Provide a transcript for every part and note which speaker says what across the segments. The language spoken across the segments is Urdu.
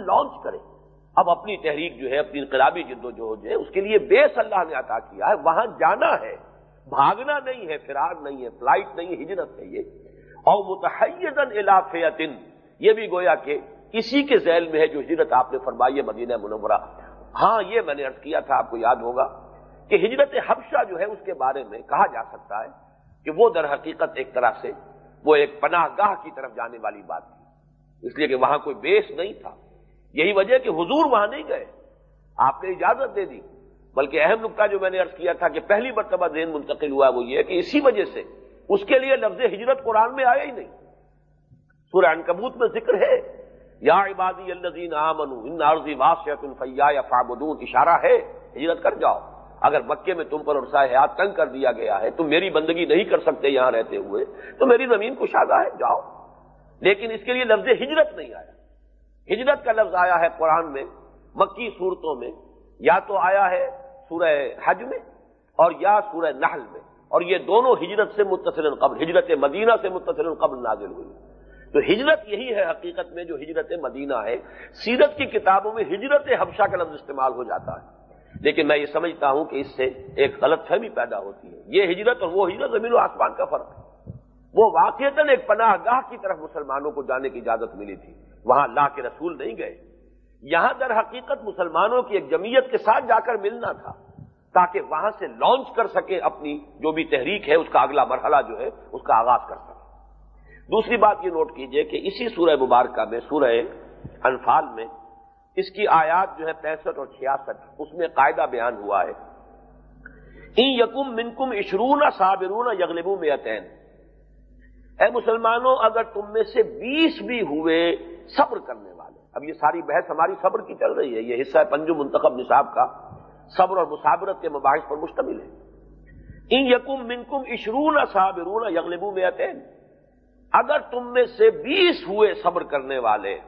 Speaker 1: لانچ کرے۔ اب اپنی تحریک جو ہے، اپنی انقلابی جد و جو ہے، اس کے لیے بیس اللہ نے عطا کیا ہے۔ وہاں جانا ہے، بھاگنا نہیں ہے، فرار نہیں ہے، فلائٹ نہیں ہے، ہجرت ہے یہ۔ اور متحدن الافیتن یہ بھی گویا کہ اسی کے ذیل میں ہے جو ہجرت آپ نے فرمائی ہے مدینہ منورہ۔ ہاں یہ میں نے ارض کیا تھا، آپ کو یاد ہوگا کہ ہجرت حبشہ جو ہے، اس کے بارے میں کہا جا سکتا ہے کہ وہ در حقیقت ایک طرح سے وہ ایک پناہ گاہ کی طرف جانے والی بات تھی۔ اس لیے کہ وہاں کوئی بیس نہیں تھا۔ یہی وجہ کہ حضور وہاں نہیں گئے۔ آپ نے اجازت دے دی۔ بلکہ اہم نقطہ جو میں نے ارض کیا تھا کہ پہلی مرتبہ ذہن منتقل ہوا وہ یہ کہ اسی وجہ سے اس کے لیے لفظ ہجرت قرآن میں آیا ہی نہیں۔ سورہ انکبوت میں ذکر ہے۔ یا عبادی الزین آمن ان عرضی واسعت الفیا یا فابدون اشارہ ہے، ہجرت کر جاؤ۔ اگر مکے میں تم پر عرصہ حیات تنگ کر دیا گیا ہے، تم میری بندگی نہیں کر سکتے یہاں رہتے ہوئے، تو میری زمین کو شادہ ہے، جاؤ۔ لیکن اس کے لیے لفظ ہجرت نہیں آیا۔ ہجرت کا لفظ آیا ہے قرآن میں، مکی صورتوں میں، یا تو آیا ہے سورہ حج میں اور یا سورہ نحل میں۔ اور یہ دونوں ہجرت سے متصل قبل، ہجرت مدینہ سے متصل قبل نازل ہوئی۔ تو ہجرت یہی ہے حقیقت میں جو ہجرت مدینہ ہے۔ سیرت کی کتابوں میں ہجرت حبشہ کا لفظ استعمال ہو جاتا ہے۔ لیکن میں یہ سمجھتا ہوں کہ اس سے ایک غلط فہمی پیدا ہوتی ہے۔ یہ ہجرت اور وہ ہجرت زمین و آسمان کا فرق ہے۔ وہ واقعتاً ایک پناہ گاہ کی طرف مسلمانوں کو جانے کی اجازت ملی تھی۔ وہاں اللہ کے رسول نہیں گئے۔ یہاں در حقیقت مسلمانوں کی ایک جمعیت کے ساتھ جا کر ملنا تھا، تاکہ وہاں سے لانچ کر سکے اپنی جو بھی تحریک ہے، اس کا اگلا مرحلہ جو ہے، اس کا آغاز کر سکے۔ دوسری بات یہ نوٹ کیجیے کہ اسی سورہ مبارکہ میں، سورہ انفال میں، اس کی آیات جو ہے پینسٹھ اور چھیاسٹھ، اس میں قاعدہ بیان ہوا ہے۔ یقم منکم اشرون صابرون یغلبو میں اے مسلمانوں، اگر تم میں سے بیس بھی ہوئے صبر کرنے والے اب یہ ساری بحث ہماری صبر کی چل رہی ہے۔ یہ حصہ پنجو منتخب نصاب کا۔ صبر اور مسابرت کے مباحث پر مشتمل ہے۔ ان یقم منکم اشرون صابرون یغلبو میں اگر تم میں سے بیس ہوئے صبر کرنے والے،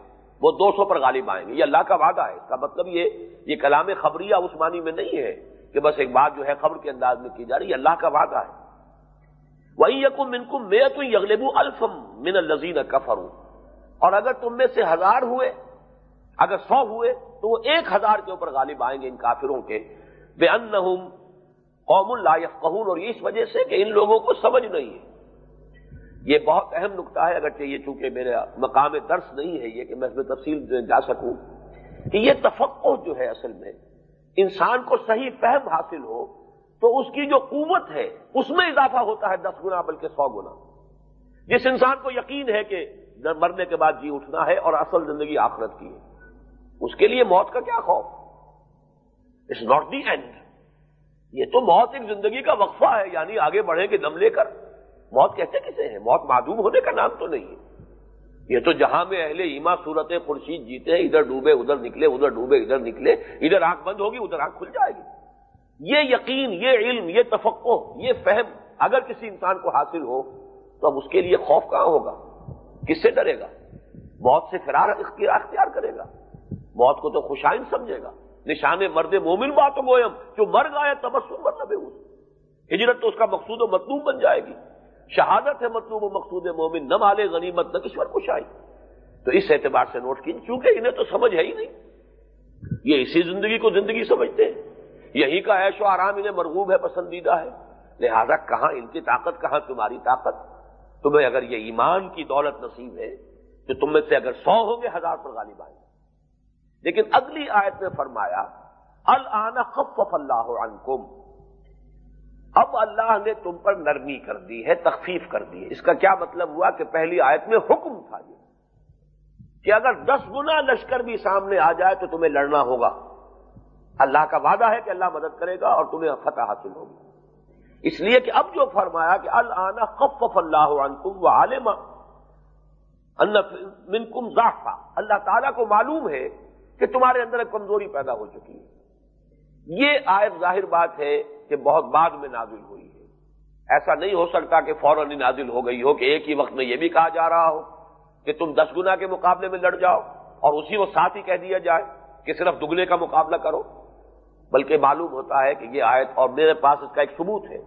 Speaker 1: وہ دو سو پر غالب آئیں گے۔ یہ اللہ کا وعدہ ہے۔ اس کا مطلب یہ یہ کلام خبریہ اس معنی میں نہیں ہے کہ بس ایک بات جو ہے خبر کے انداز میں کی جا رہی ہے۔ اللہ کا وعدہ ہے۔ وہی یقم منکم میں تو یغلبو الفم من الزین کفر اور اگر تم میں سے ہزار ہوئے، اگر سو ہوئے، تو وہ ایک ہزار کے اوپر غالب آئیں گے ان کافروں کے۔ بے ان قوم اللہ قہون اور اس وجہ سے کہ ان لوگوں کو سمجھ نہیں ہے۔ یہ بہت اہم نقطہ ہے، اگرچہ یہ چونکہ میرے مقام درس نہیں ہے، یہ کہ میں اس میں تفصیل جا سکوں، کہ یہ تفقع جو ہے اصل میں، انسان کو صحیح فہم حاصل ہو، تو اس کی جو قوت ہے، اس میں اضافہ ہوتا ہے دس گنا بلکہ سو گنا۔ جس انسان کو یقین ہے کہ مرنے کے بعد جی اٹھنا ہے اور اصل زندگی آخرت کی ہے۔ اس کے لیے موت کا کیا خوف؟ اٹس ناٹ دی اینڈ یہ تو موت ایک زندگی کا وقفہ ہے یعنی آگے بڑھیں گے، دم لے کر۔ موت کہتے کسے ہیں؟ موت معدوم ہونے کا نام تو نہیں ہے۔ یہ تو جہاں میں اہل ایما صورت خورشید جیتے ہیں، ادھر ڈوبے، ادھر نکلے، ادھر ڈوبے، ادھر نکلے، ادھر آنکھ بند ہوگی، ادھر آنکھ کھل جائے گی۔ یہ یقین، یہ علم، یہ تفقع یہ فہم اگر کسی انسان کو حاصل ہو، تو اب اس کے لیے خوف کہاں ہوگا؟ کس سے ڈرے گا؟ موت سے فرار اختیار کرے گا۔ موت کو تو خوشائن سمجھے گا۔ نشان مرد مومن بات گوئم جو مر گیا تبسم مطلب ہجرت تو اس کا مقصود و مطلوب بن جائے گی۔ شہادت ہے مطلوب و مقصود مومن، نہ مالے غنیمت، نہ کشور کشائی۔ تو اس اعتبار سے نوٹ کی چونکہ انہیں تو سمجھ ہے ہی نہیں۔ یہ اسی زندگی کو زندگی سمجھتے ہیں۔ یہی کا عیش و آرام انہیں مرغوب ہے، پسندیدہ ہے۔ لہذا کہاں ان کی طاقت، کہاں تمہاری طاقت؟ تمہیں اگر یہ ایمان کی دولت نصیب ہے تو تم میں سے اگر سو ہوں گے، ہزار پر غالب آئیں گے۔ لیکن اگلی آیت میں فرمایا النا خف اللہ عنکم۔ اب اللہ نے تم پر نرمی کر دی ہے، تخفیف کر دی ہے۔ اس کا کیا مطلب ہوا کہ پہلی آیت میں حکم تھا یہ، کہ اگر دس گنا لشکر بھی سامنے آ جائے تو تمہیں لڑنا ہوگا۔ اللہ کا وعدہ ہے کہ اللہ مدد کرے گا اور تمہیں فتح حاصل ہوگی۔ اس لیے کہ اب جو فرمایا کہ اللہ خف اللہ عنکم و منکم ذافا اللہ تعالیٰ کو معلوم ہے کہ تمہارے اندر ایک کمزوری پیدا ہو چکی ہے۔ یہ آیت ظاہر بات ہے کہ بہت بعد میں نازل ہوئی ہے۔ ایسا نہیں ہو سکتا کہ فوراً ہی نازل ہو گئی ہو کہ ایک ہی وقت میں یہ بھی کہا جا رہا ہو کہ تم دس گنا کے مقابلے میں لڑ جاؤ اور اسی وہ ساتھ ہی کہہ دیا جائے کہ صرف دگنے کا مقابلہ کرو۔ بلکہ معلوم ہوتا ہے کہ یہ آیت اور میرے پاس اس کا ایک ثبوت ہے۔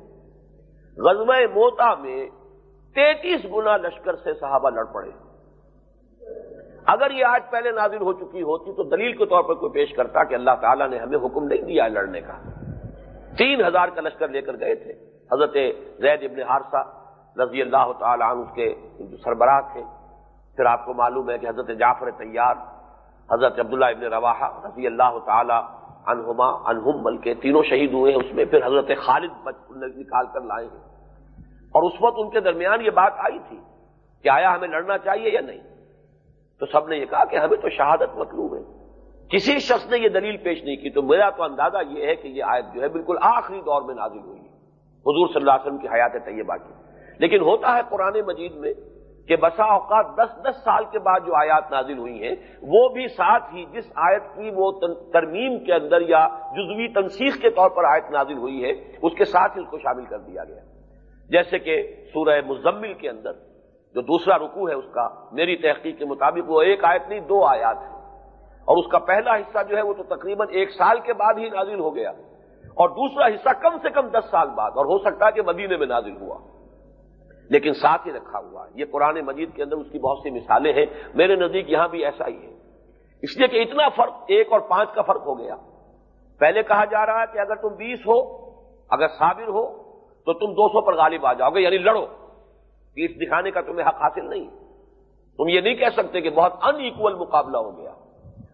Speaker 1: غزب موتا میں تینتیس گنا لشکر سے صحابہ لڑ پڑے۔ اگر یہ آج پہلے نازل ہو چکی ہوتی تو دلیل کے طور پر کوئی پیش کرتا کہ اللہ تعالیٰ نے ہمیں حکم نہیں دیا لڑنے کا۔ تین ہزار کا لشکر لے کر گئے تھے۔ حضرت زید ابن حارثہ رضی اللہ تعالیٰ عنہ اس کے سربراہ تھے۔ پھر آپ کو معلوم ہے کہ حضرت جعفر طیار حضرت عبداللہ ابن رواحہ رضی اللہ تعالیٰ انہما انہم بلکہ تینوں شہید ہوئے ہیں اس میں، پھر حضرت خالد نکال کر لائے ہیں۔ اور اس وقت ان کے درمیان یہ بات آئی تھی کہ آیا ہمیں لڑنا چاہیے یا نہیں؟ تو سب نے یہ کہا کہ ہمیں تو شہادت مطلوب ہے۔ کسی شخص نے یہ دلیل پیش نہیں کی تو میرا تو اندازہ یہ ہے کہ یہ آیت جو ہے بالکل آخری دور میں نازل ہوئی ہے۔ حضور صلی اللہ علیہ وسلم کی حیات طیبہ کی۔ لیکن ہوتا ہے قرآن مجید میں کہ بسا اوقات دس دس سال کے بعد جو آیات نازل ہوئی ہیں، وہ بھی ساتھ ہی جس آیت کی وہ ترمیم کے اندر یا جزوی تنسیخ کے طور پر آیت نازل ہوئی ہے، اس کے ساتھ ہی اس کو شامل کر دیا گیا۔ جیسے کہ سورہ مزمل کے اندر جو دوسرا رکو ہے، اس کا میری تحقیق کے مطابق وہ ایک آیت نہیں، دو آیات ہے اور اس کا پہلا حصہ جو ہے، وہ تو تقریباً ایک سال کے بعد ہی نازل ہو گیا۔ اور دوسرا حصہ کم سے کم دس سال بعد، اور ہو سکتا ہے کہ مدینے میں نازل ہوا۔ لیکن ساتھ ہی رکھا ہوا ہے۔ یہ قرآن مجید کے اندر اس کی بہت سی مثالیں ہیں۔ میرے نزدیک یہاں بھی ایسا ہی ہے۔ اس لیے کہ اتنا فرق ایک اور پانچ کا فرق ہو گیا۔ پہلے کہا جا رہا ہے کہ اگر تم بیس ہو، اگر صابر ہو، تو تم دو سو پر غالب آ جاؤ گے یعنی لڑو۔ پیٹ دکھانے کا تمہیں حق حاصل نہیں۔ تم یہ نہیں کہہ سکتے کہ بہت ان ایکول مقابلہ ہو گیا۔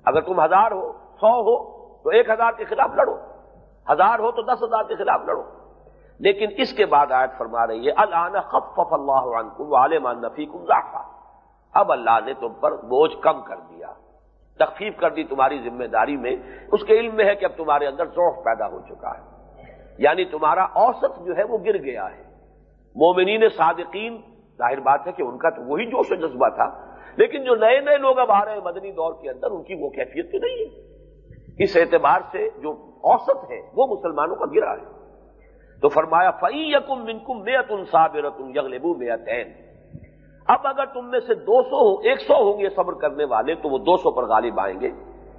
Speaker 1: اگر تم ہزار ہو، سو ہو، تو ایک ہزار کے خلاف لڑو۔ ہزار ہو، تو دس ہزار کے خلاف لڑو۔ لیکن اس کے بعد آیت فرما رہی ہے اللہ خف اللہ عنکم عالمان نفی کم اب اللہ نے تم پر بوجھ کم کر دیا۔ تخفیف کر دی تمہاری ذمہ داری میں۔ اس کے علم میں ہے کہ اب تمہارے اندر ذوق پیدا ہو چکا ہے۔ یعنی تمہارا اوسط جو ہے وہ گر گیا ہے۔ مومنین صادقین، ظاہر بات ہے کہ ان کا تو وہی جوش و جذبہ تھا۔ لیکن جو نئے نئے لوگ اب آ رہے ہیں مدنی دور کے اندر، ان کی وہ کیفیت تو نہیں ہے۔ اس اعتبار سے جو اوسط ہے، وہ مسلمانوں کا گرا ہے۔ تو فرمایا فعی یقم منکم میتن صابرتن یغلبو میتین اب اگر تم میں سے دو سو ہو ایک سو ہوں گے صبر کرنے والے، تو وہ دو سو پر غالب آئیں گے۔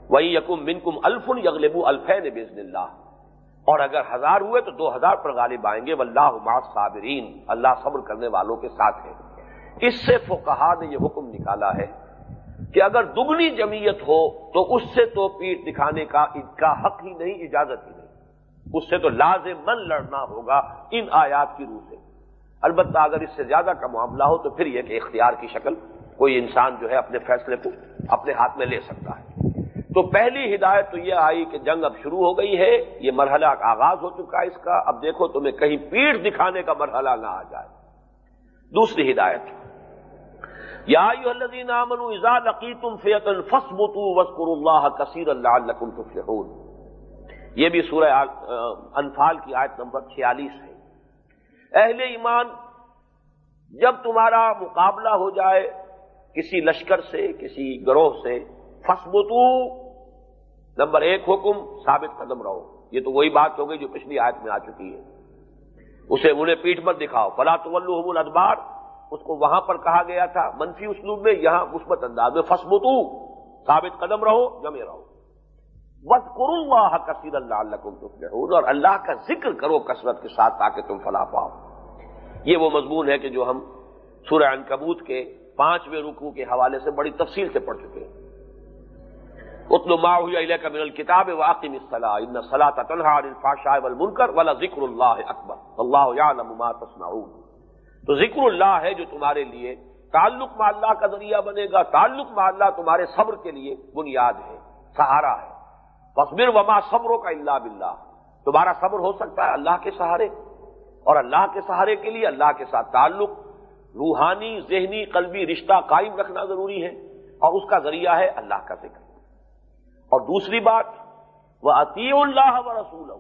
Speaker 1: وہی یقم منکم الفن یغلبو الفین بزن اللہ اور اگر ہزار ہوئے تو دو ہزار پر غالب آئیں گے۔ واللہ مع صابرین اللہ صبر کرنے والوں کے ساتھ ہے۔ اس سے فقہا نے یہ حکم نکالا ہے کہ اگر دگنی جمعیت ہو تو اس سے تو پیٹ دکھانے کا ان کا حق ہی نہیں، اجازت ہی اس سے تو لازم من لڑنا ہوگا ان آیات کی روح سے۔ البتہ اگر اس سے زیادہ کا معاملہ ہو تو پھر یہ کہ اختیار کی شکل کوئی انسان جو ہے اپنے فیصلے کو اپنے ہاتھ میں لے سکتا ہے۔ تو پہلی ہدایت تو یہ آئی کہ جنگ اب شروع ہو گئی ہے، یہ مرحلہ آغاز ہو چکا ہے اس کا۔ اب دیکھو تمہیں کہیں پیٹ دکھانے کا مرحلہ نہ آ جائے۔ دوسری ہدایت۔ یا الذین آمنوا اذا لقیتم فیتا اللہ تفلحون۔ یہ بھی سورہ انفال کی آیت نمبر 46 ہے۔ اہل ایمان، جب تمہارا مقابلہ ہو جائے کسی لشکر سے، کسی گروہ سے فسبتو نمبر ایک حکم، ثابت قدم رہو۔ یہ تو وہی بات ہو گئی جو پچھلی آیت میں آ چکی ہے۔ اسے انہیں پیٹ مت دکھاؤ۔ فلا تو الادبار اس کو وہاں پر کہا گیا تھا۔ منفی اسلوب میں، یہاں مثبت انداز میں فسمتو ثابت قدم رہو، جمے رہو۔ بس کروں اللہ کثیر اللہ اور اللہ کا ذکر کرو کثرت کے ساتھ تاکہ تم فلاح پاؤ۔ یہ وہ مضمون ہے کہ جو ہم سورہ انکبوت کے پانچویں رکو کے حوالے سے بڑی تفصیل سے پڑھ چکے ہیں۔ اتل ما کا من الکتاب واقم الصلاح ان صلاح تنہا الفاشاء والمنکر ولا ذکر اللہ اکبر۔ اللہ یعلم ما تصنعون۔ تو ذکر اللہ ہے جو تمہارے لیے تعلق میں اللہ کا ذریعہ بنے گا، تعلق میں اللہ تمہارے صبر کے لیے بنیاد ہے، سہارا ہے۔ تصبر وما صبروں کا اللہ بلّہ تمہارا صبر ہو سکتا ہے اللہ کے سہارے، اور اللہ کے سہارے کے لیے اللہ کے ساتھ تعلق، روحانی، ذہنی، قلبی رشتہ قائم رکھنا ضروری ہے، اور اس کا ذریعہ ہے اللہ کا ذکر۔ اور دوسری بات وہ عطی اللہ و رسول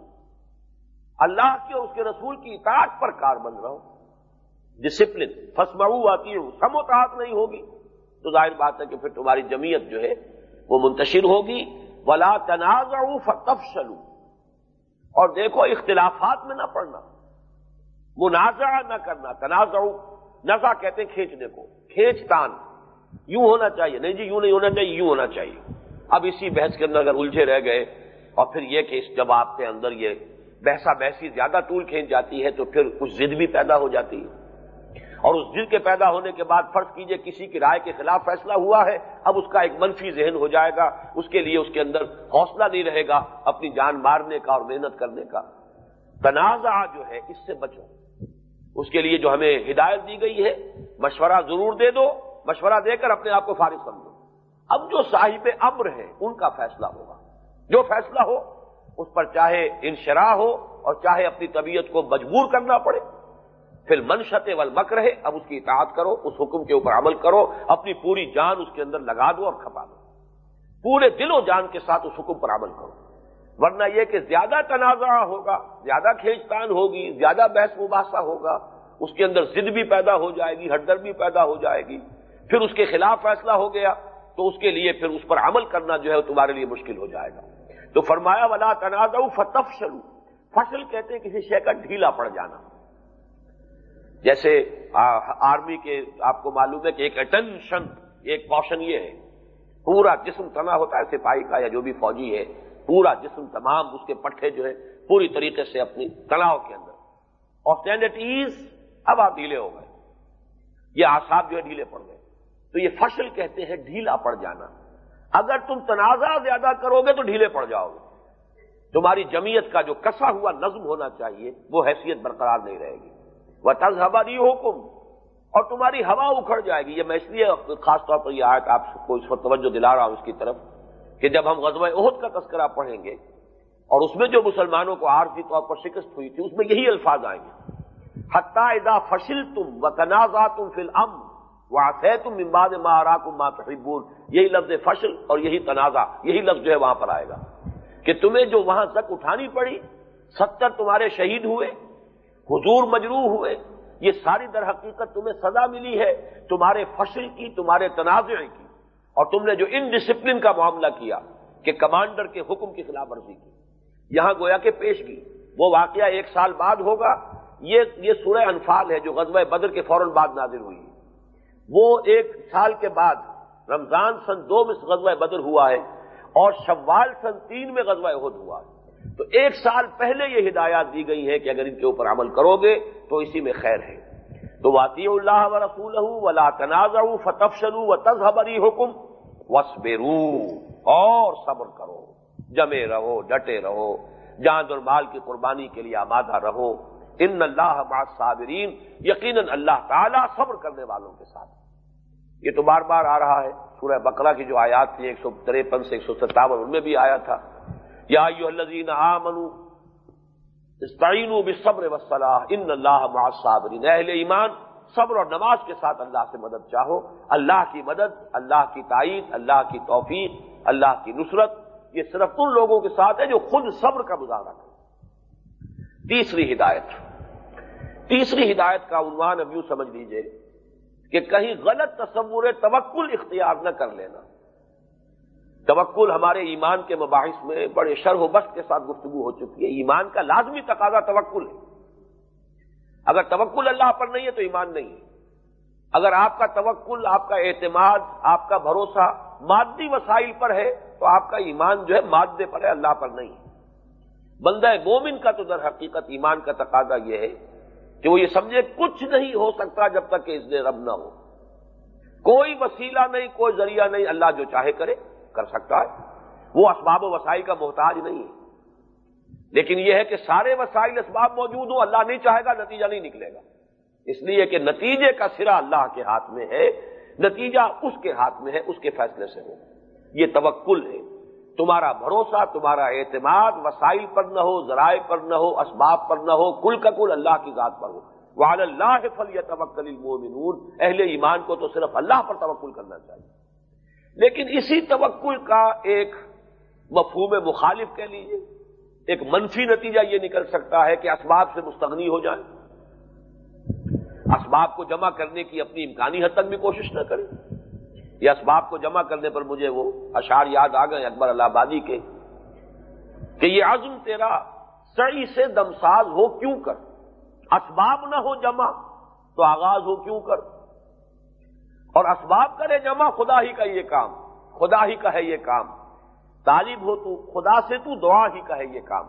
Speaker 1: اللہ کے اور اس کے رسول کی اطاعت پر کار بند رہو ڈسپلن فسمعو آتی ہوں سموتاحت نہیں ہوگی، تو ظاہر بات ہے کہ پھر تمہاری جمعیت جو ہے، وہ منتشر ہوگی۔ ولا تنازع فتفشلوا۔ اور دیکھو اختلافات میں نہ پڑنا۔ منازع نہ کرنا تنازع نزا کہتے ہیں کھینچنے کو کھینچ تان یوں ہونا چاہیے۔ نہیں جی یوں نہیں ہونا چاہیے، یوں ہونا چاہیے۔ اب اسی بحث کے اندر اگر الجھے رہ گئے اور پھر یہ کہ اس جواب کے اندر یہ بحثا بحثی زیادہ طول کھینچ جاتی ہے تو پھر کچھ ضد بھی پیدا ہو جاتی ہے۔ اور اس دل کے پیدا ہونے کے بعد فرض کیجیے کسی کی رائے کے خلاف فیصلہ ہوا ہے، اب اس کا ایک منفی ذہن ہو جائے گا، اس کے لیے اس کے اندر حوصلہ نہیں رہے گا اپنی جان مارنے کا اور محنت کرنے کا۔ تنازع جو ہے، اس سے بچو۔ اس کے لیے جو ہمیں ہدایت دی گئی ہے، مشورہ ضرور دے دو، مشورہ دے کر اپنے آپ کو فارغ سمجھو۔ اب جو صاحب امر ہیں ان کا فیصلہ ہوگا۔ جو فیصلہ ہو، اس پر چاہے انشراح ہو اور چاہے اپنی طبیعت کو مجبور کرنا پڑے۔ پھر منشت والمک رہے اب اس کی اطاعت کرو، اس حکم کے اوپر عمل کرو، اپنی پوری جان اس کے اندر لگا دو اور کھپا دو۔ پورے دل و جان کے ساتھ اس حکم پر عمل کرو۔ ورنہ یہ کہ زیادہ تنازع ہوگا، زیادہ کھینچتان ہوگی، زیادہ بحث مباحثہ ہوگا، اس کے اندر ضد بھی پیدا ہو جائے گی ہردر بھی پیدا ہو جائے گی۔ پھر اس کے خلاف فیصلہ ہو گیا، تو اس کے لیے پھر اس پر عمل کرنا جو ہے تمہارے لیے مشکل ہو جائے گا۔ تو فرمایا والا تنازع فتف شروع فصل کہتے ہیں کسی شے کا ڈھیلا پڑ جانا۔ جیسے آرمی کے آپ کو معلوم ہے کہ ایک اٹینشن ایک کوشن یہ ہے، پورا جسم تنا ہوتا ہے، سپاہی کا یا جو بھی فوجی ہے، پورا جسم تمام اس کے پٹھے جو ہے پوری طریقے سے اپنی تناؤ کے اندر۔ اور ایز اب آپ ڈھیلے ہو گئے۔ یہ آساب جو ہے ڈھیلے پڑ گئے۔ تو یہ فصل کہتے ہیں ڈھیلا پڑ جانا۔ اگر تم تنازع زیادہ کرو گے تو ڈھیلے پڑ جاؤ گے۔ تمہاری جمیت کا جو کسا ہوا نظم ہونا چاہیے، وہ حیثیت برقرار نہیں رہے گی۔ وہ تز ہوا نہیں حکم اور تمہاری ہوا اکھڑ جائے گی۔ یہ میں اس لیے خاص طور پر یہ آیت آپ کو اس وقت توجہ دلا رہا ہوں اس کی طرف کہ جب ہم غزوہ عہد کا تذکرہ پڑھیں گے اور اس میں جو مسلمانوں کو عارضی طور پر شکست ہوئی تھی، اس میں یہی الفاظ آئیں گے۔ حتہ ادا فشل تم و تنازع تم فل ام وہ تم امباد مارا کم ماتحبون یہی لفظ فشل اور یہی تنازع، یہی لفظ جو ہے وہاں پر آئے گا کہ تمہیں جو وہاں تک اٹھانی پڑی، ستر تمہارے شہید ہوئے حضور مجروح ہوئے۔ یہ ساری در حقیقت تمہیں سزا ملی ہے، تمہارے فصل کی، تمہارے تنازع کی۔ اور تم نے جو ان ڈسپلن کا معاملہ کیا کہ کمانڈر کے حکم کی خلاف ورزی کی۔ یہاں گویا کہ پیش کی۔ وہ واقعہ ایک سال بعد ہوگا۔ یہ یہ سورہ انفال ہے جو غزوہ بدر کے فوراً بعد نازل ہوئی۔ وہ ایک سال کے بعد رمضان سن دو میں غزوہ بدر ہوا ہے اور شوال سن تین میں غزوہ عہد ہوا ہے۔ تو ایک سال پہلے یہ ہدایات دی گئی ہے کہ اگر ان کے اوپر عمل کرو گے تو اسی میں خیر ہے۔ تو واطی اللہ و رسول ولا تنازع فتف شلو و تذہبری حکم وسبرو اور صبر کرو۔ جمے رہو، ڈٹے رہو۔ جان اور مال کی قربانی کے لیے آمادہ رہو۔ ان اللہ صابرین یقیناً اللہ تعالیٰ صبر کرنے والوں کے ساتھ۔ یہ تو بار بار آ رہا ہے۔ سورہ بقرہ کی جو آیات تھی، ایک سو تریپن سے ایک سو ستاون، ان میں بھی آیا تھا۔ یا الذین آمنوا استعینوا بالصبر والصلاح ان اللہ مع الصابرین۔ اہل ایمان، صبر اور نماز کے ساتھ اللہ سے مدد چاہو۔ اللہ کی مدد، اللہ کی تائید، اللہ کی توفیق، اللہ کی نصرت، یہ صرف ان لوگوں کے ساتھ ہے جو خود صبر کا مظاہرہ کرے تیسری ہدایت۔ تیسری ہدایت کا عنوان اب یوں سمجھ لیجیے کہ کہیں غلط تصور توکل اختیار نہ کر لینا۔ توکل ہمارے ایمان کے مباحث میں بڑے شرح و بست کے ساتھ گفتگو ہو چکی ہے۔ ایمان کا لازمی تقاضا توکل ہے۔ اگر توکل اللہ پر نہیں ہے تو ایمان نہیں ہے۔ اگر آپ کا توکل، آپ کا اعتماد، آپ کا بھروسہ مادی وسائل پر ہے، تو آپ کا ایمان جو ہے مادے پر ہے، اللہ پر نہیں ہے۔ بندہ مومن کا تو در حقیقت ایمان کا تقاضا یہ ہے کہ وہ یہ سمجھے کچھ نہیں ہو سکتا جب تک کہ اس نے رب نہ ہو۔ کوئی وسیلہ نہیں، کوئی ذریعہ نہیں، اللہ جو چاہے کرے۔ کر سکتا ہے۔ وہ اسباب و وسائل کا محتاج نہیں ہے۔ لیکن یہ ہے کہ سارے وسائل اسباب موجود ہوں، اللہ نہیں چاہے گا، نتیجہ نہیں نکلے گا۔ اس لیے کہ نتیجے کا سرا اللہ کے ہاتھ میں ہے، نتیجہ اس کے ہاتھ میں ہے، اس کے فیصلے سے ہو۔ یہ توکل ہے۔ تمہارا بھروسہ، تمہارا اعتماد وسائل پر نہ ہو، ذرائع پر نہ ہو، اسباب پر نہ ہو، کل کا کل اللہ کی ذات پر ہو۔ وہ اللہ فل یا توکل اہل ایمان کو تو صرف اللہ پر توکل کرنا چاہیے۔ لیکن اسی توکل کا ایک مفہوم مخالف کہہ لیجیے ایک منفی نتیجہ یہ نکل سکتا ہے کہ اسباب سے مستغنی ہو جائیں۔ اسباب کو جمع کرنے کی اپنی امکانی حد تک بھی کوشش نہ کریں۔ یہ اسباب کو جمع کرنے پر مجھے وہ اشار یاد آ گئے، اکبر اللہ آبادی کے، کہ یہ عزم تیرا سڑی سے دمساز ہو کیوں کر؟ اسباب نہ ہو جمع تو آغاز ہو کیوں کر؟ اور اسباب کرے جمع، خدا ہی کا یہ کام، خدا ہی کا ہے یہ کام۔ طالب ہو تو خدا سے تو دعا ہی کا ہے یہ کام۔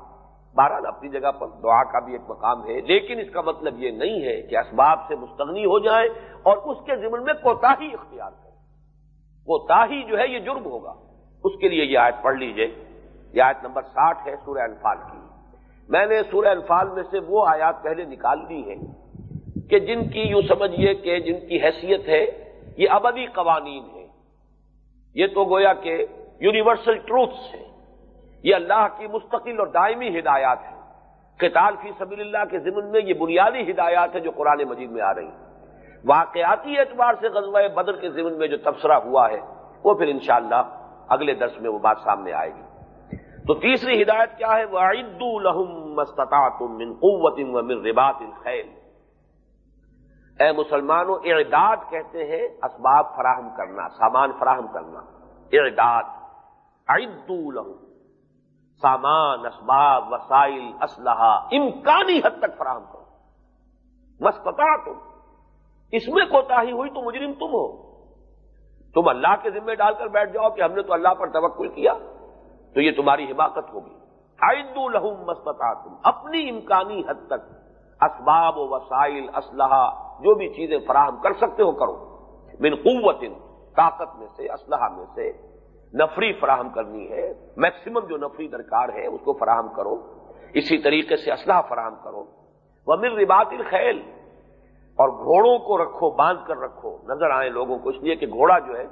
Speaker 1: بہرحال اپنی جگہ پر دعا کا بھی ایک مقام ہے، لیکن اس کا مطلب یہ نہیں ہے کہ اسباب سے مستغنی ہو جائیں اور اس کے ذمن میں کوتا ہی اختیار کریں کوتا ہی جو ہے یہ جرم ہوگا۔ اس کے لیے یہ آیت پڑھ لیجیے۔ یہ آیت نمبر ساٹھ ہے سورہ انفال کی۔ میں نے سورہ انفال میں سے وہ آیات پہلے نکال دی ہیں کہ جن کی یوں سمجھیے کہ جن کی حیثیت ہے یہ ابدی قوانین ہے یہ تو گویا کہ یونیورسل ٹروتس ہے یہ اللہ کی مستقل اور دائمی ہدایات ہیں۔ قتال فی سبیل اللہ کے ضمن میں یہ بنیادی ہدایات ہیں جو قرآن مجید میں آ رہی ہیں۔ واقعاتی اعتبار سے غزوہ بدر کے ضمن میں جو تبصرہ ہوا ہے، وہ پھر انشاءاللہ اگلے درس میں وہ بات سامنے آئے گی۔ تو تیسری ہدایت کیا ہے؟ وعید الحم من قوت من رباط الخیل اے مسلمانوں، اعداد کہتے ہیں اسباب فراہم کرنا، سامان فراہم کرنا۔ اعداد عدو لہم۔ سامان، اسباب، وسائل، اسلحہ، امکانی حد تک فراہم کرو۔ مستتا تم اس میں کوتا ہی ہوئی تو مجرم تم ہو۔ تم اللہ کے ذمے ڈال کر بیٹھ جاؤ کہ ہم نے تو اللہ پر توقل کیا، تو یہ تمہاری حماقت ہوگی۔ عید الحم مستتا تم اپنی امکانی حد تک اسباب و وسائل، اسلحہ جو بھی چیزیں فراہم کر سکتے ہو کرو۔ من قوت طاقت میں سے، اسلحہ میں سے نفری فراہم کرنی ہے۔ میکسیمم جو نفری درکار ہے، اس کو فراہم کرو۔ اسی طریقے سے اسلحہ فراہم کرو۔ وہ مل ربات الخیل، اور گھوڑوں کو رکھو، باندھ کر رکھو۔ نظر آئے لوگوں کو، اس لیے کہ گھوڑا جو ہے،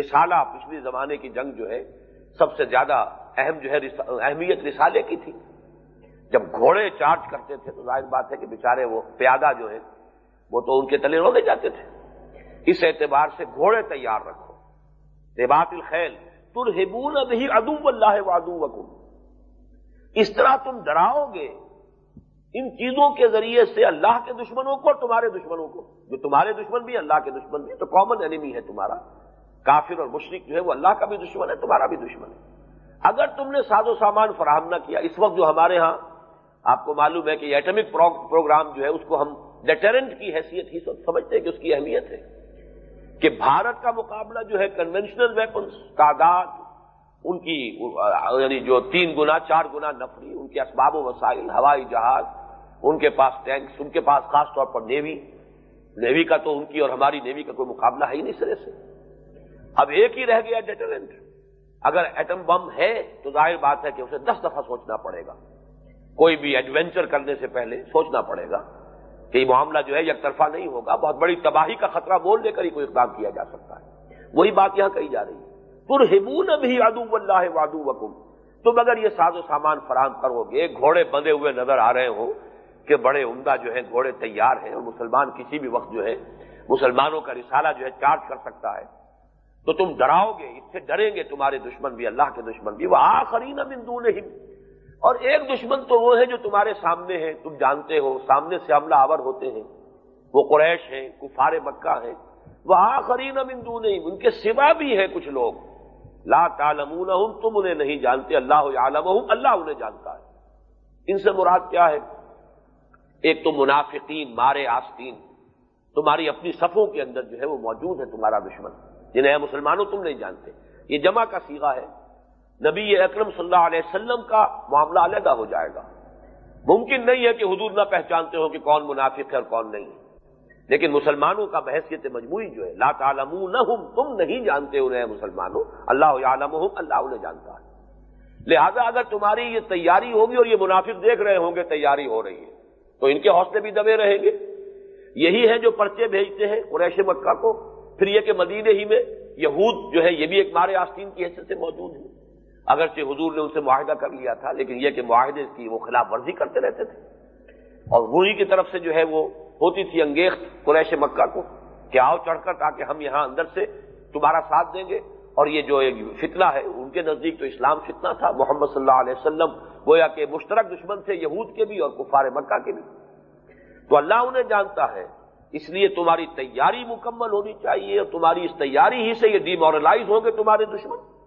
Speaker 1: رسالہ پچھلی زمانے کی جنگ جو ہے، سب سے زیادہ اہم جو ہے اہمیت رسالے کی تھی۔ جب گھوڑے چارج کرتے تھے تو ظاہر بات ہے کہ بےچارے وہ پیادہ جو ہے وہ تو ان کے تلے روکے جاتے تھے۔ اس اعتبار سے گھوڑے تیار رکھو۔ ربات الخیل ترہبون بھی ادو اللہ وادو وکم اس طرح تم ڈراؤ گے ان چیزوں کے ذریعے سے اللہ کے دشمنوں کو اور تمہارے دشمنوں کو۔ جو تمہارے دشمن بھی اللہ کے دشمن بھی، تو کامن اینیمی ہے تمہارا۔ کافر اور مشرق جو ہے وہ اللہ کا بھی دشمن ہے، تمہارا بھی دشمن ہے۔ اگر تم نے ساز و سامان فراہم نہ کیا، اس وقت جو ہمارے ہاں آپ کو معلوم ہے کہ ایٹمک پروگرام جو ہے اس کو ہم ڈیٹرنٹ کی حیثیت ہی سمجھتے ہیں کہ اس کی اہمیت ہے کہ بھارت کا مقابلہ جو ہے کنونشنل ویپنس تعداد ان کی یعنی جو تین گنا، چار گنا نفری، ان کے اسباب و وسائل، ہوائی جہاز، ان کے پاس ٹینکس ان کے پاس خاص طور پر نیوی نیوی کا تو ان کی اور ہماری نیوی کا کوئی مقابلہ ہے ہی نہیں سرے سے۔ اب ایک ہی رہ گیا ڈیٹرنٹ اگر ایٹم بم ہے تو ظاہر بات ہے کہ اسے دس دفعہ سوچنا پڑے گا۔ کوئی بھی ایڈونچر کرنے سے پہلے سوچنا پڑے گا کہ یہ معاملہ جو ہے یک طرفہ نہیں ہوگا۔ بہت بڑی تباہی کا خطرہ بول لے کر ہی کوئی اقدام کیا جا سکتا ہے۔ وہی بات یہاں کہی جا رہی ہے۔ ترہبون بھی ادو اللہ وادو وکم تم اگر یہ ساز و سامان فراہم کرو گے، گھوڑے بندے ہوئے نظر آ رہے ہو کہ بڑے عمدہ جو ہے گھوڑے تیار ہیں اور مسلمان کسی بھی وقت جو ہے، مسلمانوں کا رسالہ جو ہے چارج کر سکتا ہے۔ تو تم ڈراؤ گے، اس سے ڈریں گے تمہارے دشمن بھی، اللہ کے دشمن بھی۔ وہ آخری نہ بندو نہیں اور ایک دشمن تو وہ ہے جو تمہارے سامنے ہے، تم جانتے ہو، سامنے سے حملہ آور ہوتے ہیں۔ وہ قریش ہیں، کفار مکہ ہیں۔ وہ آخری نمندو نہیں ان کے سوا بھی ہیں کچھ لوگ۔ لا تعلمون تم انہیں نہیں جانتے۔ اللہ عالم اللہ انہیں جانتا ہے۔ ان سے مراد کیا ہے؟ ایک تو منافقین، مارے آستین۔ تمہاری اپنی صفوں کے اندر جو ہے، وہ موجود ہے تمہارا دشمن، جنہیں مسلمانوں تم نہیں جانتے۔ یہ جمع کا سیگا ہے۔ نبی اکرم صلی اللہ علیہ وسلم کا معاملہ علیحدہ ہو جائے گا۔ ممکن نہیں ہے کہ حضور نہ پہچانتے ہو کہ کون منافق ہے اور کون نہیں لیکن مسلمانوں کا بحثیت مجموعی جو ہے، لا تعلم تم نہیں جانتے انہیں مسلمانوں، اللہ عالم اللہ انہیں جانتا ہے۔ لہذا اگر تمہاری یہ تیاری ہوگی اور یہ منافق دیکھ رہے ہوں گے، تیاری ہو رہی ہے۔ تو ان کے حوصلے بھی دبے رہیں گے۔ یہی ہے جو پرچے بھیجتے ہیں قریش مکہ کو۔ پھر یہ کہ مدینے ہی میں یہود جو ہے، یہ بھی ایک مارے آستین کی حیثیت سے موجود ہے اگرچہ حضور نے ان سے معاہدہ کر لیا تھا، لیکن یہ کہ معاہدے کی وہ خلاف ورزی کرتے رہتے تھے۔ اور وہی کی طرف سے جو ہے وہ ہوتی تھی انگیخت قریش مکہ کو کہ آؤ چڑھ کر تاکہ ہم یہاں اندر سے تمہارا ساتھ دیں گے۔ اور یہ جو ایک فتنہ ہے، ان کے نزدیک تو اسلام فتنہ تھا۔ محمد صلی اللہ علیہ وسلم گویا کہ مشترک دشمن تھے، یہود کے بھی اور کفار مکہ کے بھی۔ تو اللہ انہیں جانتا ہے، اس لیے تمہاری تیاری مکمل ہونی چاہیے اور تمہاری اس تیاری ہی سے یہ ڈیمورلائز ہوں گے تمہارے دشمن۔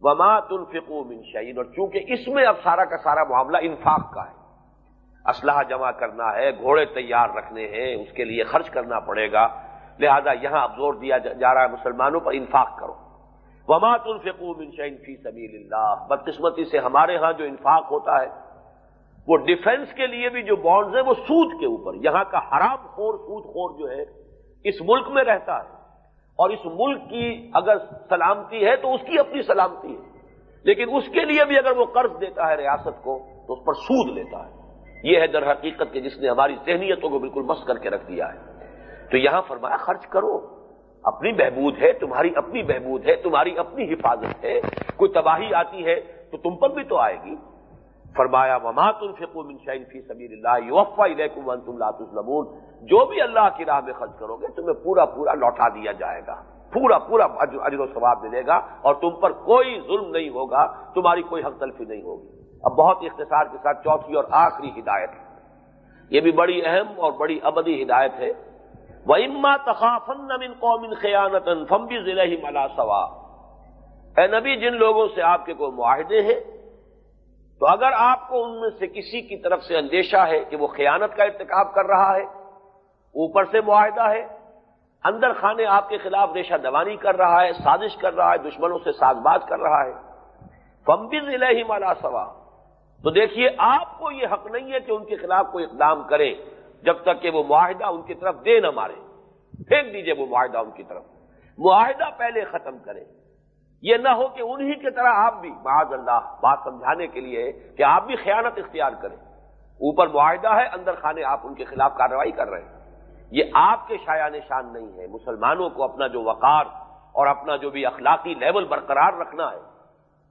Speaker 1: وما تنفقو من شعین اور چونکہ اس میں اب سارا کا سارا معاملہ انفاق کا ہے۔ اسلحہ جمع کرنا ہے، گھوڑے تیار رکھنے ہیں، اس کے لیے خرچ کرنا پڑے گا۔ لہذا یہاں اب زور دیا جا رہا ہے، مسلمانوں پر انفاق کرو۔ وما تنفقو من شعین فی سبیل اللہ بدقسمتی سے ہمارے ہاں جو انفاق ہوتا ہے، وہ ڈیفنس کے لیے بھی جو بانڈز ہیں، وہ سود کے اوپر۔ یہاں کا حرام خور، سود خور جو ہے، اس ملک میں رہتا ہے۔ اور اس ملک کی اگر سلامتی ہے تو اس کی اپنی سلامتی ہے۔ لیکن اس کے لیے بھی اگر وہ قرض دیتا ہے ریاست کو، تو اس پر سود لیتا ہے۔ یہ ہے در حقیقت کہ جس نے ہماری ذہنیتوں کو بالکل مس کر کے رکھ دیا ہے۔ تو یہاں فرمایا، خرچ کرو۔ اپنی بہبود ہے، تمہاری اپنی بہبود ہے، تمہاری اپنی حفاظت ہے۔ کوئی تباہی آتی ہے تو تم پر بھی تو آئے گی۔ فرمایا، وما تم فکو منشین فی سبیر اللہ وفا تم لاتمون جو بھی اللہ کی راہ میں خرچ کرو گے، تمہیں پورا پورا لوٹا دیا جائے گا، پورا پورا اجر و ثواب ملے گا اور تم پر کوئی ظلم نہیں ہوگا، تمہاری کوئی حق تلفی نہیں ہوگی۔ اب بہت اختصار کے ساتھ چوتھی اور آخری ہدایت۔ یہ بھی بڑی اہم اور بڑی ابدی ہدایت ہے۔ وہ اما تخافن قومن فمبی ضلع ہی ملا سوا اے نبی، جن لوگوں سے آپ کے کوئی معاہدے ہیں تو اگر آپ کو ان میں سے کسی کی طرف سے اندیشہ ہے کہ وہ خیانت کا ارتکاب کر رہا ہے، اوپر سے معاہدہ ہے، اندر خانے آپ کے خلاف ریشہ دوانی کر رہا ہے، سازش کر رہا ہے، دشمنوں سے ساز باز کر رہا ہے فمبی ضلع ہی مالا سوا تو دیکھیے، آپ کو یہ حق نہیں ہے کہ ان کے خلاف کوئی اقدام کرے جب تک کہ وہ معاہدہ ان کی طرف دے نہ مارے۔ پھینک دیجیے وہ معاہدہ ان کی طرف۔ معاہدہ پہلے ختم کرے یہ نہ ہو کہ انہی کی طرح آپ بھی، معاذ اللہ، بات سمجھانے کے لیے کہ آپ بھی خیانت اختیار کریں۔ اوپر معاہدہ ہے، اندر خانے آپ ان کے خلاف کارروائی کر رہے ہیں۔ یہ آپ کے شاع نشان نہیں ہے۔ مسلمانوں کو اپنا جو وقار اور اپنا جو بھی اخلاقی لیول برقرار رکھنا ہے،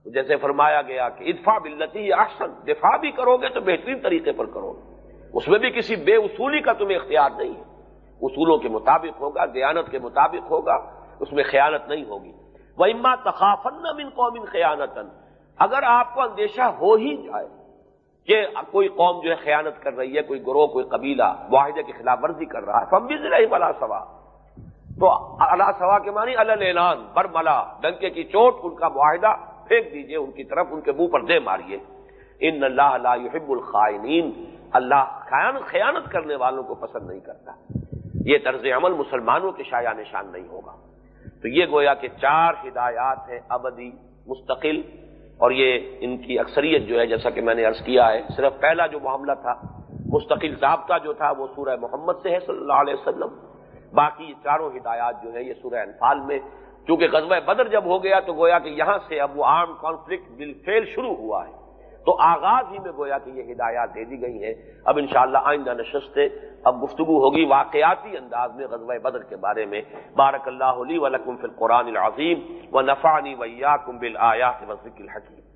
Speaker 1: جیسے فرمایا گیا کہ ادفا بلتی احسن، دفاع بھی کرو گے تو بہترین طریقے پر کرو گے۔ اس میں بھی کسی بے اصولی کا تمہیں اختیار نہیں ہے۔ اصولوں کے مطابق ہوگا، دیانت کے مطابق ہوگا، اس میں خیانت نہیں ہوگی۔ وہ اما تخافن من قوم خیانت اگر آپ کو اندیشہ ہو ہی جائے کہ کوئی قوم جو ہے خیانت کر رہی ہے، کوئی گروہ، کوئی قبیلہ معاہدے کی خلاف ورزی کر رہا ہے فم بھی ضلع بلا سوا تو اللہ سوا کے معنی اللہ برملا، ڈنکے کی چوٹ، ان کا معاہدہ پھینک دیجیے، ان کی طرف ان کے منہ پر دے ماریے۔ ان اللہ لا يحب الخائنین اللہ خیانت کرنے والوں کو پسند نہیں کرتا۔ یہ طرز عمل مسلمانوں کے شاع نشان نہیں ہوگا۔ تو یہ گویا کہ چار ہدایات ہیں ابدی، مستقل، اور یہ ان کی اکثریت جو ہے، جیسا کہ میں نے عرض کیا ہے، صرف پہلا جو معاملہ تھا، مستقل ضابطہ جو تھا، وہ سورہ محمد سے ہے صلی اللہ علیہ وسلم۔ باقی چاروں ہدایات جو ہے یہ سورہ انفال میں۔ چونکہ غزوہ بدر جب ہو گیا، تو گویا کہ یہاں سے اب وہ آرم کانفلکٹ بل فیل شروع ہوا ہے۔ تو آغاز ہی میں گویا کہ یہ ہدایات دے دی گئی ہیں۔ اب انشاءاللہ آئندہ نشست اب گفتگو ہوگی واقعاتی انداز میں غزوہ بدر کے بارے میں۔ بارک اللہ علی ولکم فی القرآن العظیم و نفانی ویا کم بل آیا ذکر الحکیم۔